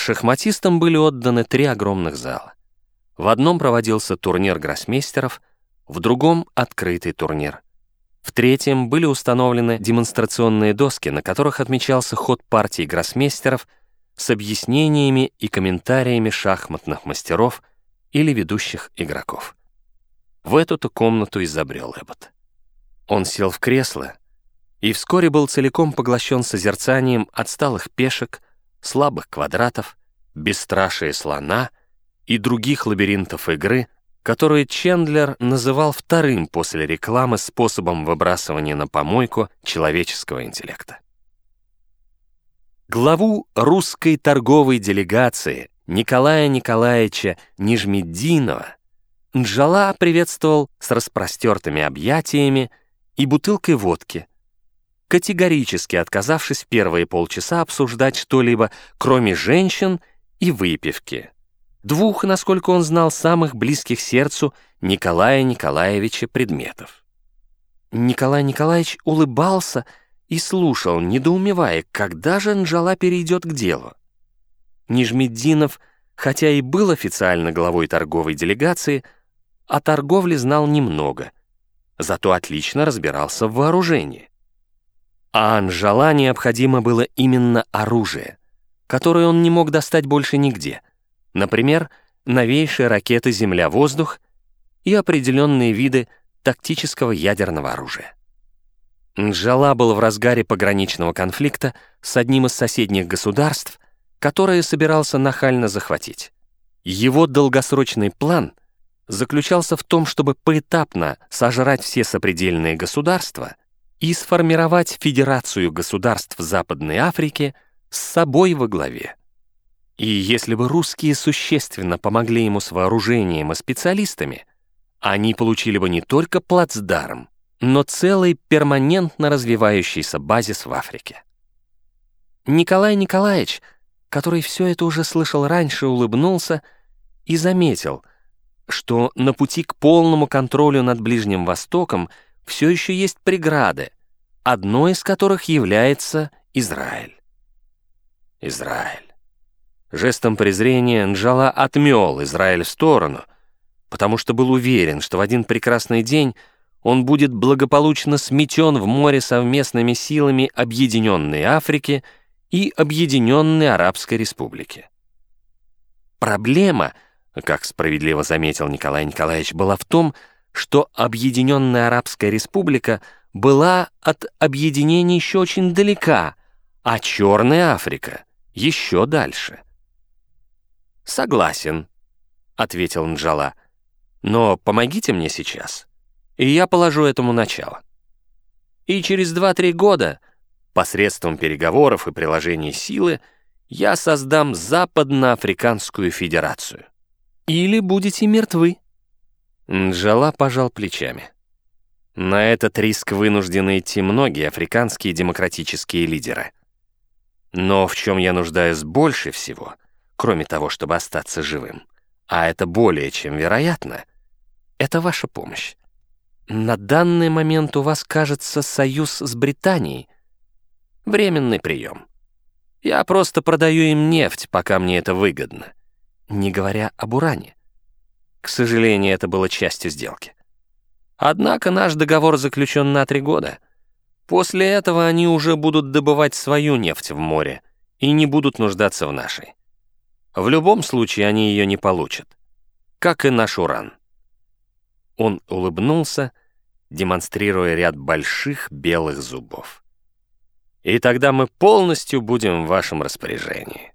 Шахматистам были отданы три огромных зала. В одном проводился турнир гроссмейстеров, в другом — открытый турнир. В третьем были установлены демонстрационные доски, на которых отмечался ход партий гроссмейстеров с объяснениями и комментариями шахматных мастеров или ведущих игроков. В эту-то комнату изобрел Эббот. Он сел в кресло и вскоре был целиком поглощен созерцанием отсталых пешек, слабых квадратов, бесстрашие слона и других лабиринтов игры, которые Чендлер называл вторым после рекламы способом выбрасывания на помойку человеческого интеллекта. Главу русской торговой делегации Николая Николаевича Нижмеддинова Нджала приветствовал с распростертыми объятиями и бутылкой водки, категорически отказавшись первые полчаса обсуждать что-либо, кроме женщин и выпивки. Двух, насколько он знал, самых близких сердцу Николая Николаевича предметов. Николай Николаевич улыбался и слушал, недоумевая, когда же Нджала перейдет к делу. Нижмеддинов, хотя и был официально главой торговой делегации, о торговле знал немного, зато отлично разбирался в вооружении. А Анжала необходимо было именно оружие, которое он не мог достать больше нигде. Например, новейшие ракеты «Земля-воздух» и определенные виды тактического ядерного оружия. Нджала был в разгаре пограничного конфликта с одним из соседних государств, которое собирался нахально захватить. Его долгосрочный план заключался в том, чтобы поэтапно сожрать все сопредельные государства и сформировать Федерацию государств Западной Африки с собой во главе. И если бы русские существенно помогли ему с вооружением и специалистами, они получили бы не только плацдарм, но целый перманентно развивающийся базис в Африке. Николай Николаевич, который все это уже слышал раньше, улыбнулся и заметил, что на пути к полному контролю над Ближним Востоком — все еще есть преграды, одной из которых является Израиль. Израиль. Жестом презрения Нджала отмел Израиль в сторону, потому что был уверен, что в один прекрасный день он будет благополучно сметен в море совместными силами Объединенной Африки и Объединенной Арабской Республики. Проблема, как справедливо заметил Николай Николаевич, была в том, что Объединенная Арабская Республика была от объединения еще очень далека, а Черная Африка еще дальше. «Согласен», — ответил Нджала, — «но помогите мне сейчас, и я положу этому начало. И через 2-3 года, посредством переговоров и приложений силы, я создам Западноафриканскую Федерацию. Или будете мертвы». Нджала пожал плечами. На этот риск вынуждены идти многие африканские демократические лидеры. Но в чем я нуждаюсь больше всего, кроме того, чтобы остаться живым, а это более чем вероятно, это ваша помощь. На данный момент у вас, кажется, союз с Британией. Временный прием. Я просто продаю им нефть, пока мне это выгодно, не говоря об уране. К сожалению, это было частью сделки. Однако наш договор заключен на три года. После этого они уже будут добывать свою нефть в море и не будут нуждаться в нашей. В любом случае они ее не получат, как и наш уран. Он улыбнулся, демонстрируя ряд больших белых зубов. И тогда мы полностью будем в вашем распоряжении.